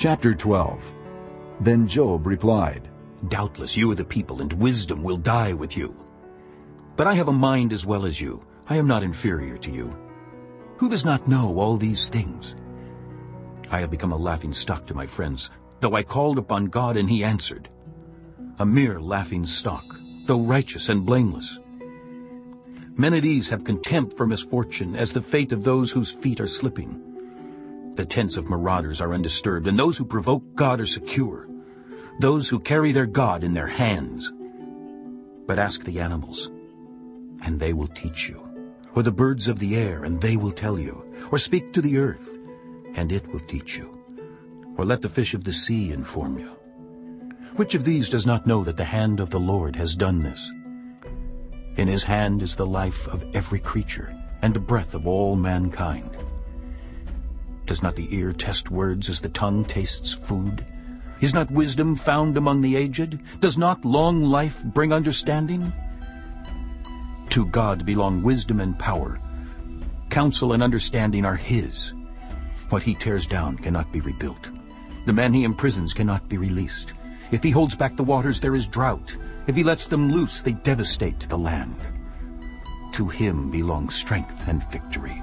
Chapter 12 Then Job replied, Doubtless you are the people, and wisdom will die with you. But I have a mind as well as you. I am not inferior to you. Who does not know all these things? I have become a laughing stock to my friends, though I called upon God and he answered. A mere laughing stock, though righteous and blameless. Men at ease have contempt for misfortune as the fate of those whose feet are slipping. The tents of marauders are undisturbed, and those who provoke God are secure, those who carry their God in their hands. But ask the animals, and they will teach you, or the birds of the air, and they will tell you, or speak to the earth, and it will teach you, or let the fish of the sea inform you. Which of these does not know that the hand of the Lord has done this? In his hand is the life of every creature, and the breath of all mankind. Does not the ear test words as the tongue tastes food? Is not wisdom found among the aged? Does not long life bring understanding? To God belong wisdom and power. Counsel and understanding are his. What he tears down cannot be rebuilt. The man he imprisons cannot be released. If he holds back the waters, there is drought. If he lets them loose, they devastate the land. To him belong strength and victory.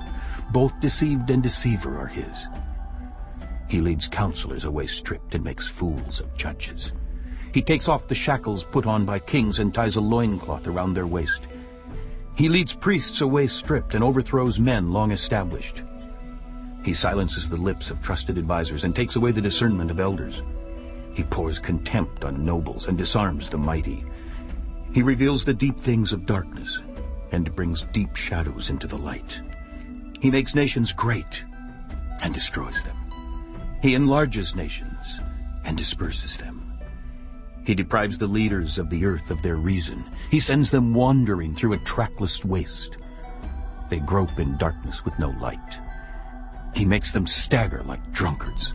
Both deceived and deceiver are his. He leads counselors away stripped and makes fools of judges. He takes off the shackles put on by kings and ties a loincloth around their waist. He leads priests away stripped and overthrows men long established. He silences the lips of trusted advisers and takes away the discernment of elders. He pours contempt on nobles and disarms the mighty. He reveals the deep things of darkness and brings deep shadows into the light. He makes nations great and destroys them. He enlarges nations and disperses them. He deprives the leaders of the earth of their reason. He sends them wandering through a trackless waste. They grope in darkness with no light. He makes them stagger like drunkards.